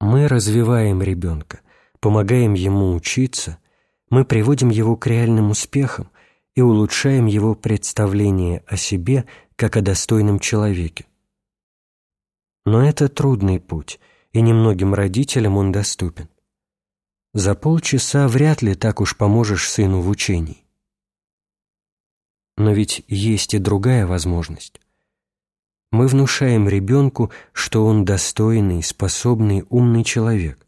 Мы развиваем ребенка, помогаем ему учиться, мы приводим его к реальным успехам и улучшаем его представление о себе как о достойном человеке. Но это трудный путь, и немногим родителям он доступен. За полчаса вряд ли так уж поможешь сыну в учении. Но ведь есть и другая возможность. Мы внушаем ребенку, что он достойный, способный, умный человек.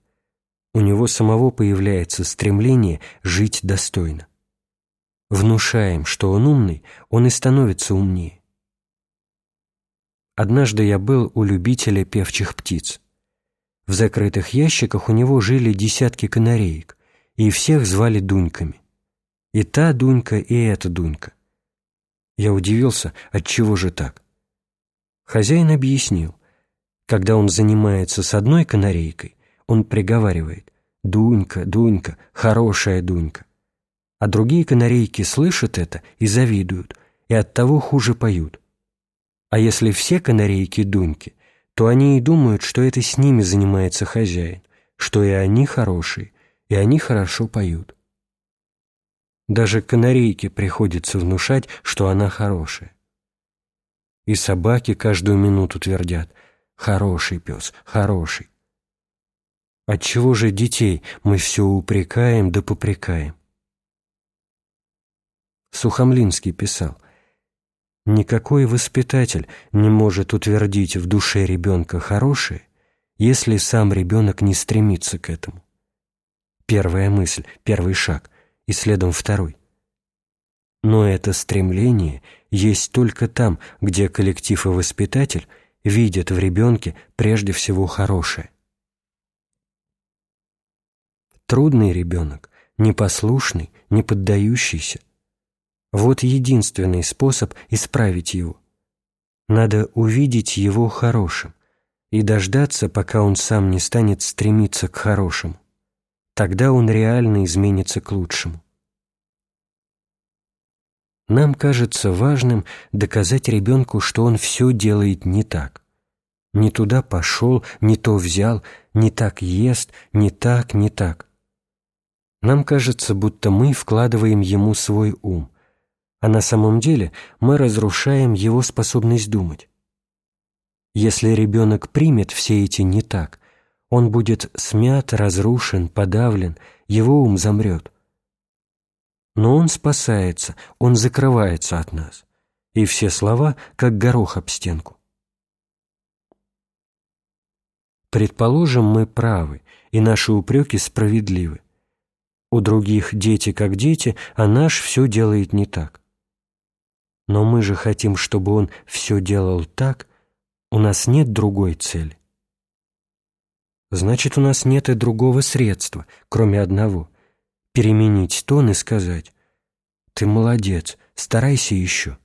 У него самого появляется стремление жить достойно. Внушаем, что он умный, он и становится умнее. Однажды я был у любителя певчих птиц. В закрытых ящиках у него жили десятки канареек, и всех звали Дуньками. И та Дунька, и эта Дунька. Я удивился, отчего же так. Хозяин объяснил. Когда он занимается с одной канарейкой, он приговаривает «Дунька, Дунька, хорошая Дунька». А другие канарейки слышат это и завидуют, и оттого хуже поют. А если все канарейки Дуньки, то они и думают, что это с ними занимается хозяин, что и они хорошие, и они хорошо поют. Даже канарейке приходится внушать, что она хорошая. И собаки каждую минуту твердят «хороший пес, хороший». Отчего же детей мы все упрекаем да попрекаем? Сухомлинский писал Никакой воспитатель не может утвердить в душе ребенка хорошее, если сам ребенок не стремится к этому. Первая мысль, первый шаг, и следом второй. Но это стремление есть только там, где коллектив и воспитатель видят в ребенке прежде всего хорошее. Трудный ребенок, непослушный, не поддающийся – вот единственный способ исправить его. Надо увидеть его хорошим и дождаться, пока он сам не станет стремиться к хорошему. Тогда он реально изменится к лучшему. Нам кажется важным доказать ребенку, что он все делает не так. Не туда пошел, не то взял, не так ест, не так, не так. Нам кажется, будто мы вкладываем ему свой ум а на самом деле мы разрушаем его способность думать. Если ребенок примет все эти «не так», он будет смят, разрушен, подавлен, его ум замрет. Но он спасается, он закрывается от нас, и все слова, как горох об стенку. Предположим, мы правы, и наши упреки справедливы. У других дети как дети, а наш все делает не так. Но мы же хотим, чтобы он все делал так, у нас нет другой цели. Значит, у нас нет и другого средства, кроме одного — переменить тон и сказать «Ты молодец, старайся еще».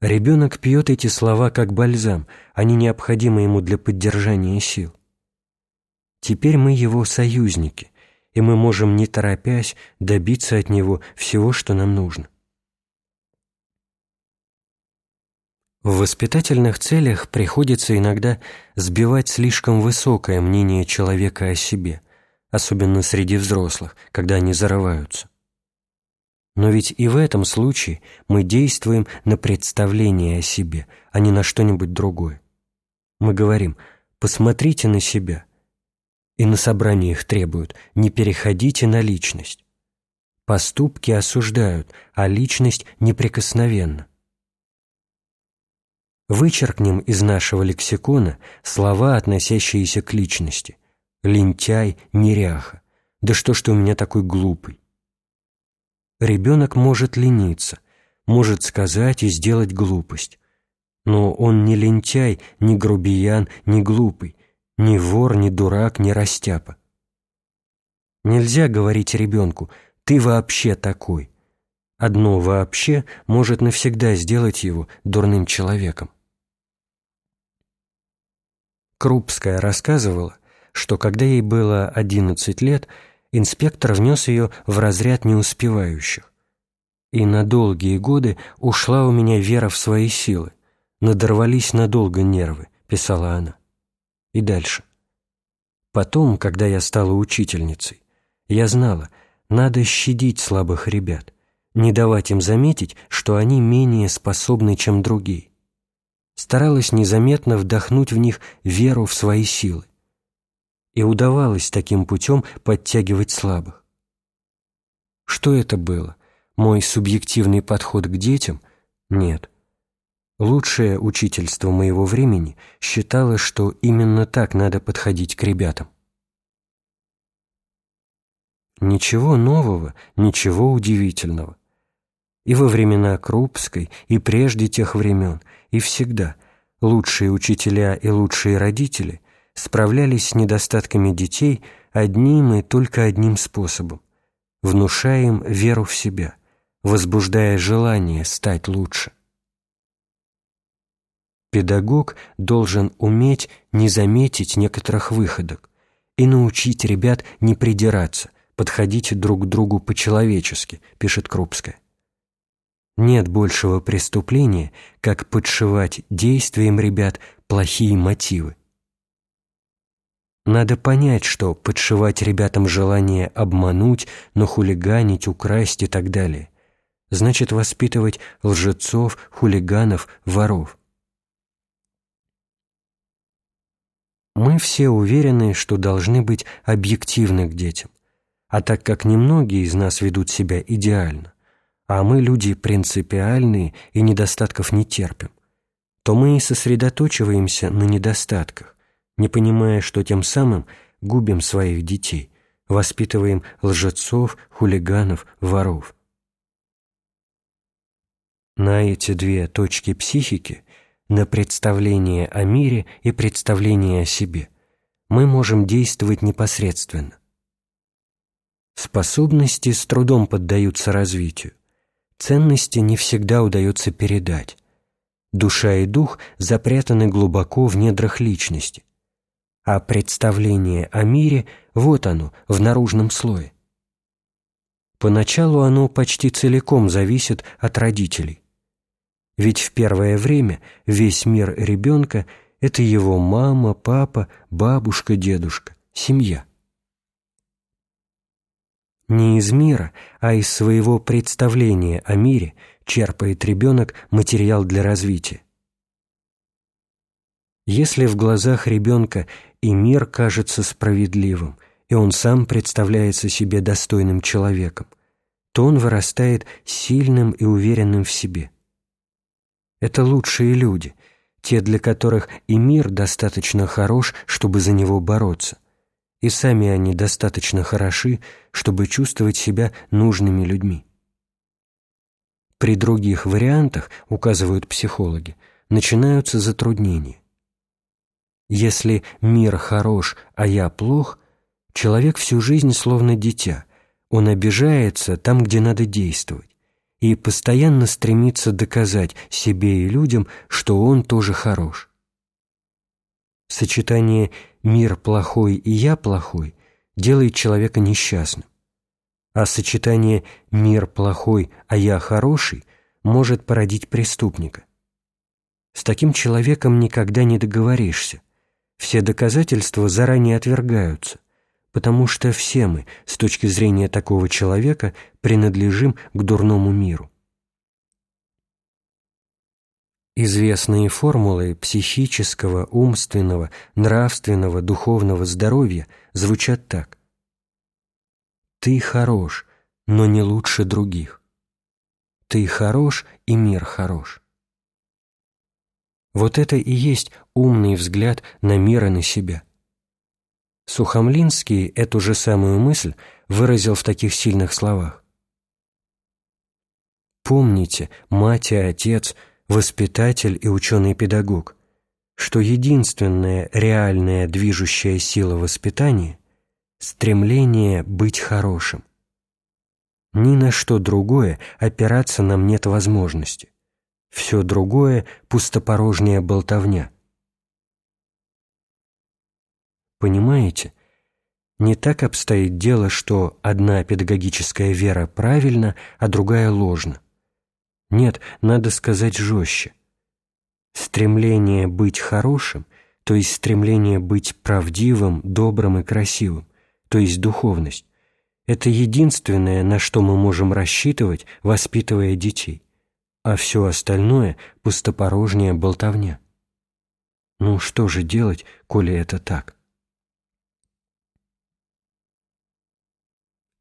Ребенок пьет эти слова как бальзам, они необходимы ему для поддержания сил. Теперь мы его союзники, и мы можем, не торопясь, добиться от него всего, что нам нужно. В воспитательных целях приходится иногда сбивать слишком высокое мнение человека о себе, особенно среди взрослых, когда они зарываются. Но ведь и в этом случае мы действуем на представление о себе, а не на что-нибудь другое. Мы говорим «посмотрите на себя», и на собраниях требуют «не переходите на личность». Поступки осуждают, а личность неприкосновенна. Вычеркнем из нашего лексикона слова, относящиеся к личности. Лентяй, неряха. Да что ж ты у меня такой глупый? Ребенок может лениться, может сказать и сделать глупость. Но он не лентяй, не грубиян, не глупый, не вор, не дурак, не растяпа. Нельзя говорить ребенку «ты вообще такой». Одно «вообще» может навсегда сделать его дурным человеком. Крупская рассказывала, что когда ей было 11 лет, инспектор внес ее в разряд неуспевающих. И на долгие годы ушла у меня вера в свои силы, надорвались надолго нервы, писала она. И дальше. Потом, когда я стала учительницей, я знала, надо щадить слабых ребят, не давать им заметить, что они менее способны, чем другие. Старалась незаметно вдохнуть в них веру в свои силы. И удавалось таким путем подтягивать слабых. Что это было? Мой субъективный подход к детям? Нет. Лучшее учительство моего времени считало, что именно так надо подходить к ребятам. Ничего нового, ничего удивительного. И во времена Крупской, и прежде тех времен, и всегда лучшие учителя и лучшие родители справлялись с недостатками детей одним и только одним способом – внушая им веру в себя, возбуждая желание стать лучше. Педагог должен уметь не заметить некоторых выходок и научить ребят не придираться, подходить друг к другу по-человечески, пишет Крупская. Нет большего преступления, как подшивать действиям ребят плохие мотивы. Надо понять, что подшивать ребятам желание обмануть, нахулиганить, украсть и так далее значит воспитывать лжецов, хулиганов, воров. Мы все уверены, что должны быть объективны к детям, а так как немногие из нас ведут себя идеально, а мы люди принципиальные и недостатков не терпим, то мы и сосредоточиваемся на недостатках, не понимая, что тем самым губим своих детей, воспитываем лжецов, хулиганов, воров. На эти две точки психики на представление о мире и представление о себе, мы можем действовать непосредственно. Способности с трудом поддаются развитию, ценности не всегда удается передать. Душа и дух запрятаны глубоко в недрах личности, а представление о мире – вот оно, в наружном слое. Поначалу оно почти целиком зависит от родителей. Ведь в первое время весь мир ребенка – это его мама, папа, бабушка, дедушка, семья. Не из мира, а из своего представления о мире черпает ребенок материал для развития. Если в глазах ребенка и мир кажется справедливым, и он сам представляется себе достойным человеком, то он вырастает сильным и уверенным в себе – это лучшие люди, те, для которых и мир достаточно хорош, чтобы за него бороться, и сами они достаточно хороши, чтобы чувствовать себя нужными людьми. При других вариантах, указывают психологи, начинаются затруднения. Если мир хорош, а я плох, человек всю жизнь словно дитя, он обижается там, где надо действовать и постоянно стремится доказать себе и людям, что он тоже хорош. Сочетание «мир плохой» и «я плохой» делает человека несчастным, а сочетание «мир плохой, а я хороший» может породить преступника. С таким человеком никогда не договоришься. Все доказательства заранее отвергаются – потому что все мы, с точки зрения такого человека, принадлежим к дурному миру. Известные формулы психического, умственного, нравственного, духовного здоровья звучат так. «Ты хорош, но не лучше других. Ты хорош, и мир хорош». Вот это и есть умный взгляд на мир и на себя – Сухомлинский эту же самую мысль выразил в таких сильных словах. Помните, мать и отец, воспитатель и ученый-педагог, что единственная реальная движущая сила воспитания – стремление быть хорошим. Ни на что другое опираться нам нет возможности. Все другое – пустопорожняя болтовня – Понимаете? Не так обстоит дело, что одна педагогическая вера правильна, а другая ложна. Нет, надо сказать жестче. Стремление быть хорошим то есть стремление быть правдивым, добрым и красивым, то есть духовность, это единственное, на что мы можем рассчитывать, воспитывая детей, а все остальное – пустопорожняя болтовня. Ну что же делать, коли это так?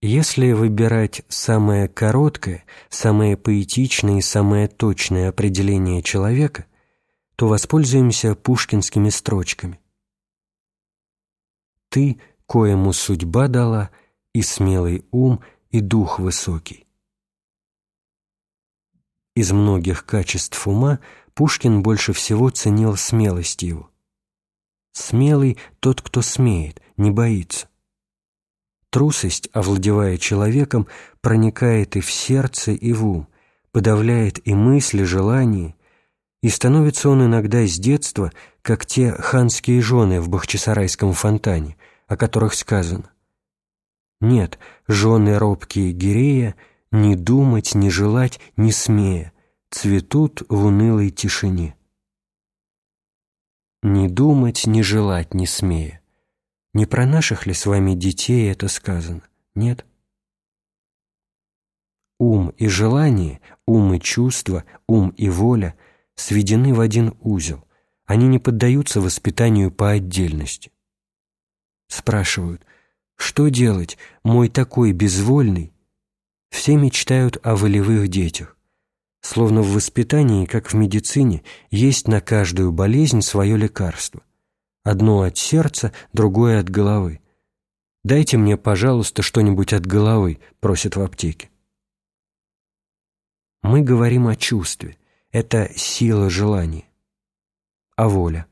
Если выбирать самое короткое, самое поэтичное и самое точное определение человека, то воспользуемся пушкинскими строчками. «Ты, коему судьба дала, и смелый ум, и дух высокий». Из многих качеств ума Пушкин больше всего ценил смелость его. Смелый тот, кто смеет, не боится. Трусость, овладевая человеком, проникает и в сердце, и в ум, подавляет и мысли, желания, и становится он иногда с детства, как те ханские жены в Бахчисарайском фонтане, о которых сказано. Нет, жены робкие Гирея, не думать, не желать, не смея, цветут в унылой тишине. Не думать, не желать, не смея. Не про наших ли с вами детей это сказано? Нет? Ум и желание, ум и чувство, ум и воля сведены в один узел. Они не поддаются воспитанию по отдельности. Спрашивают, что делать, мой такой безвольный? Все мечтают о волевых детях. Словно в воспитании, как в медицине, есть на каждую болезнь свое лекарство. Одно от сердца, другое от головы. «Дайте мне, пожалуйста, что-нибудь от головы», — просят в аптеке. Мы говорим о чувстве. Это сила желания. А воля?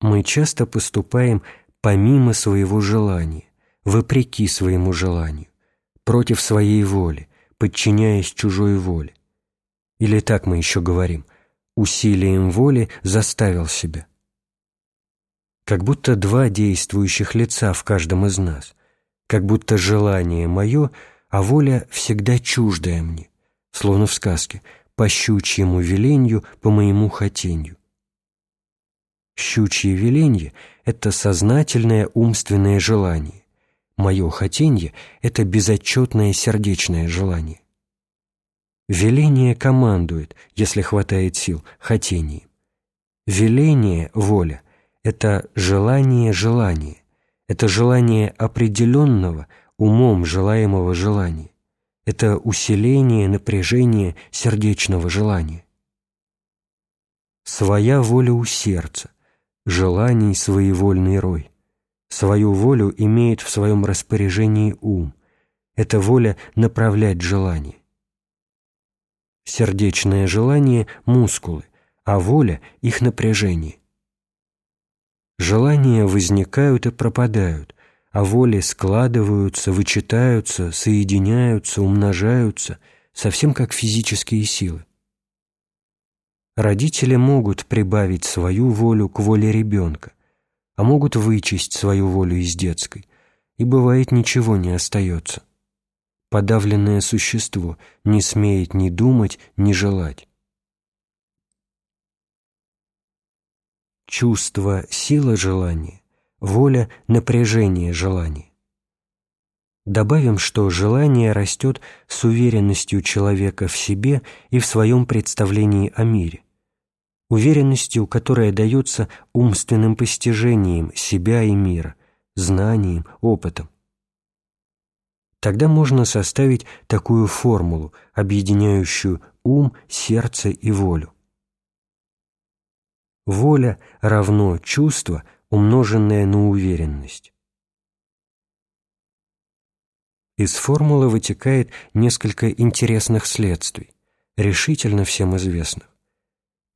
Мы часто поступаем помимо своего желания, вопреки своему желанию, против своей воли, подчиняясь чужой воле. Или так мы еще говорим, усилием воли заставил себя. Как будто два действующих лица в каждом из нас, как будто желание мое, а воля всегда чуждая мне, словно в сказке, по щучьему веленью, по моему хотенью. Щучье веленье — это сознательное умственное желание, Мое хотенье — это безотчетное сердечное желание. Веление командует, если хватает сил, хотением. Веление — воля — это желание желания, это желание определенного, умом желаемого желания, это усиление напряжения сердечного желания. Своя воля у сердца, желаний своевольный рой — Свою волю имеет в своем распоряжении ум. Это воля направлять желание. Сердечное желание – мускулы, а воля – их напряжение. Желания возникают и пропадают, а воли складываются, вычитаются, соединяются, умножаются, совсем как физические силы. Родители могут прибавить свою волю к воле ребенка, а могут вычесть свою волю из детской, и бывает ничего не остается. Подавленное существо не смеет ни думать, ни желать. Чувство – сила желания, воля – напряжение желания. Добавим, что желание растет с уверенностью человека в себе и в своем представлении о мире уверенностью, которая дается умственным постижением себя и мира, знанием, опытом. Тогда можно составить такую формулу, объединяющую ум, сердце и волю. Воля равно чувство, умноженное на уверенность. Из формулы вытекает несколько интересных следствий, решительно всем известных.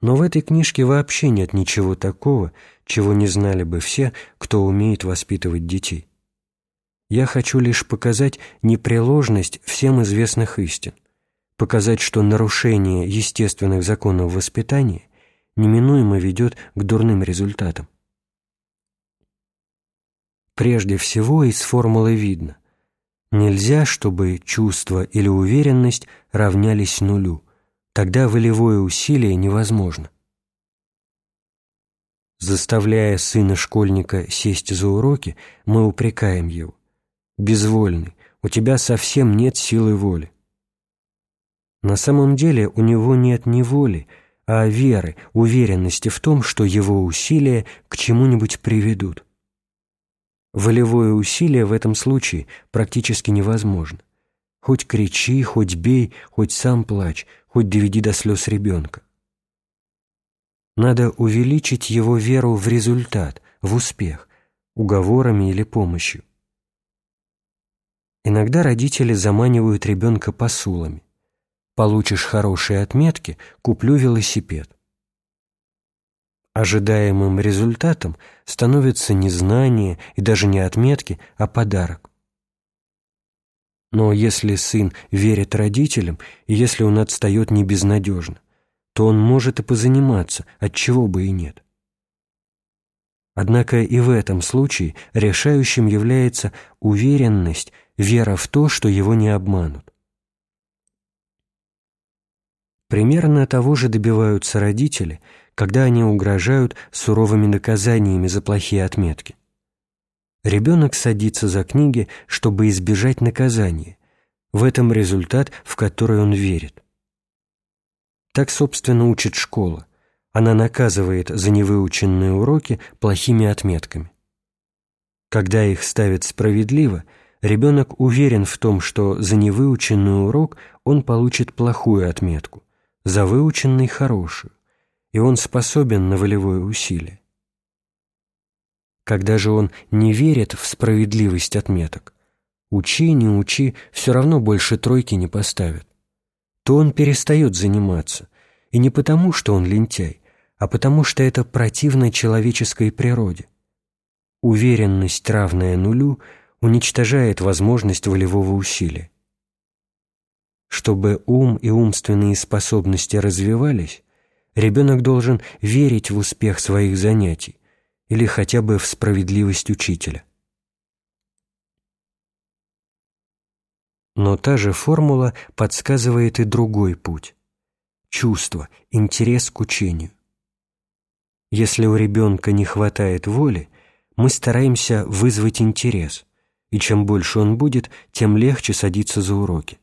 Но в этой книжке вообще нет ничего такого, чего не знали бы все, кто умеет воспитывать детей. Я хочу лишь показать непреложность всем известных истин, показать, что нарушение естественных законов воспитания неминуемо ведет к дурным результатам. Прежде всего из формулы видно, нельзя, чтобы чувство или уверенность равнялись нулю – Тогда волевое усилие невозможно. Заставляя сына школьника сесть за уроки, мы упрекаем его. «Безвольный, у тебя совсем нет силы воли». На самом деле у него нет ни воли, а веры, уверенности в том, что его усилия к чему-нибудь приведут. Волевое усилие в этом случае практически невозможно. Хоть кричи, хоть бей, хоть сам плачь, хоть доведи до слез ребенка. Надо увеличить его веру в результат, в успех, уговорами или помощью. Иногда родители заманивают ребенка посулами. Получишь хорошие отметки – куплю велосипед. Ожидаемым результатом становится не знание и даже не отметки, а подарок. Но если сын верит родителям, и если он отстает не безнадежно, то он может и позаниматься, от чего бы и нет. Однако и в этом случае решающим является уверенность, вера в то, что его не обманут. Примерно того же добиваются родители, когда они угрожают суровыми наказаниями за плохие отметки. Ребенок садится за книги, чтобы избежать наказания. В этом результат, в который он верит. Так, собственно, учит школа. Она наказывает за невыученные уроки плохими отметками. Когда их ставят справедливо, ребенок уверен в том, что за невыученный урок он получит плохую отметку, за выученный – хорошую, и он способен на волевое усилие. Когда же он не верит в справедливость отметок, учи, не учи, все равно больше тройки не поставят то он перестает заниматься, и не потому, что он лентяй, а потому, что это противно человеческой природе. Уверенность, равная нулю, уничтожает возможность волевого усилия. Чтобы ум и умственные способности развивались, ребенок должен верить в успех своих занятий или хотя бы в справедливость учителя. Но та же формула подсказывает и другой путь. Чувство, интерес к учению. Если у ребенка не хватает воли, мы стараемся вызвать интерес, и чем больше он будет, тем легче садиться за уроки.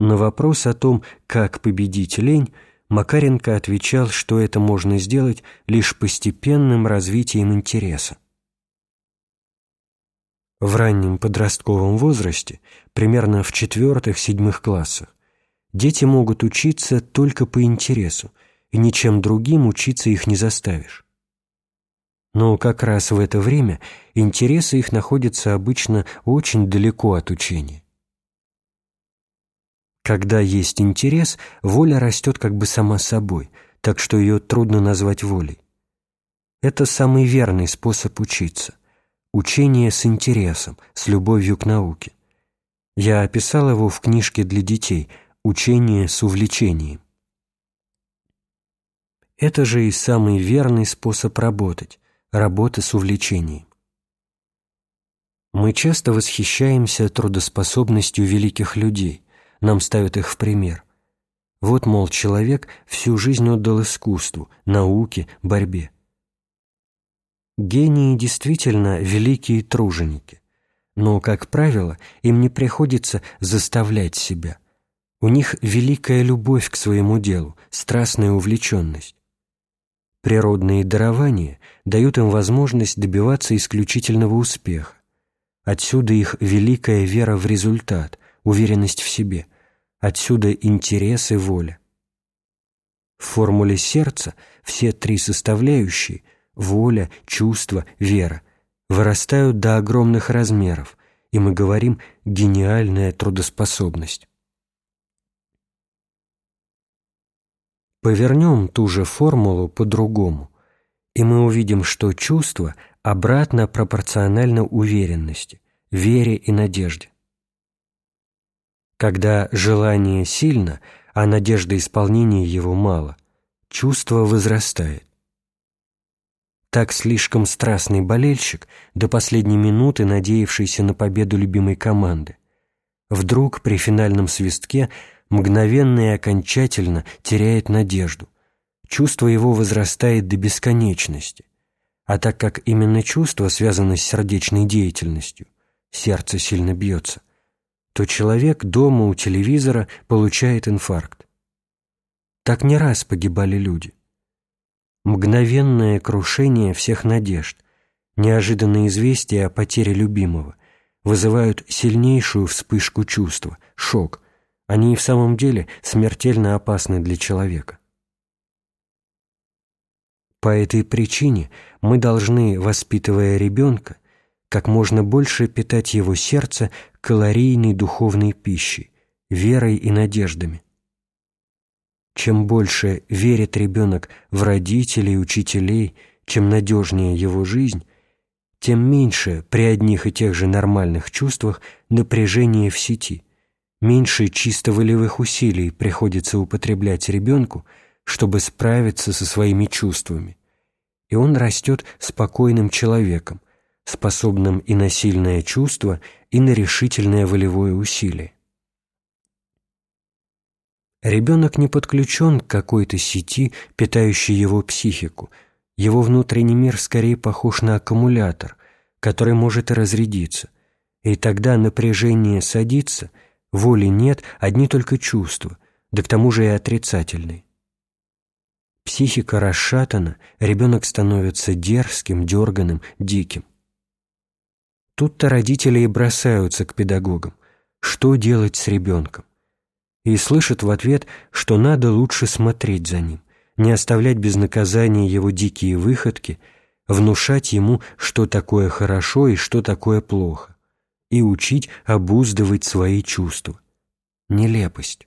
На вопрос о том, как победить лень, Макаренко отвечал, что это можно сделать лишь постепенным развитием интереса. В раннем подростковом возрасте, примерно в четвертых-седьмых классах, дети могут учиться только по интересу, и ничем другим учиться их не заставишь. Но как раз в это время интересы их находятся обычно очень далеко от учения. Когда есть интерес, воля растет как бы сама собой, так что ее трудно назвать волей. Это самый верный способ учиться. Учение с интересом, с любовью к науке. Я описал его в книжке для детей «Учение с увлечением». Это же и самый верный способ работать – работа с увлечением. Мы часто восхищаемся трудоспособностью великих людей, нам ставят их в пример. Вот, мол, человек всю жизнь отдал искусству, науке, борьбе. Гении действительно великие труженики, но, как правило, им не приходится заставлять себя. У них великая любовь к своему делу, страстная увлеченность. Природные дарования дают им возможность добиваться исключительного успеха. Отсюда их великая вера в результат, уверенность в себе. Отсюда интерес и воля. В формуле сердца все три составляющие воля, чувство, вера вырастают до огромных размеров, и мы говорим «гениальная трудоспособность». Повернем ту же формулу по-другому, и мы увидим, что чувство обратно пропорционально уверенности, вере и надежде. Когда желание сильно, а надежда исполнения его мало, чувство возрастает. Так слишком страстный болельщик, до последней минуты надеявшийся на победу любимой команды, вдруг при финальном свистке мгновенно и окончательно теряет надежду. чувство его возрастает до бесконечности, а так как именно чувство связано с сердечной деятельностью, сердце сильно бьется, то человек дома у телевизора получает инфаркт. Так не раз погибали люди. Мгновенное крушение всех надежд, неожиданное известие о потере любимого вызывают сильнейшую вспышку чувства, шок. Они и в самом деле смертельно опасны для человека. По этой причине мы должны, воспитывая ребенка, как можно больше питать его сердце калорийной духовной пищей, верой и надеждами. Чем больше верит ребенок в родителей, учителей, чем надежнее его жизнь, тем меньше при одних и тех же нормальных чувствах напряжения в сети, меньше чисто волевых усилий приходится употреблять ребенку – чтобы справиться со своими чувствами, и он растет спокойным человеком, способным и на сильное чувство, и на решительное волевое усилие. Ребенок не подключен к какой-то сети, питающей его психику. Его внутренний мир скорее похож на аккумулятор, который может и разрядиться. И тогда напряжение садится, воли нет, одни только чувства, да к тому же и отрицательные. Психика расшатана, ребенок становится дерзким, дерганым, диким. Тут-то родители и бросаются к педагогам. Что делать с ребенком? И слышат в ответ, что надо лучше смотреть за ним, не оставлять без наказания его дикие выходки, внушать ему, что такое хорошо и что такое плохо, и учить обуздывать свои чувства. Нелепость.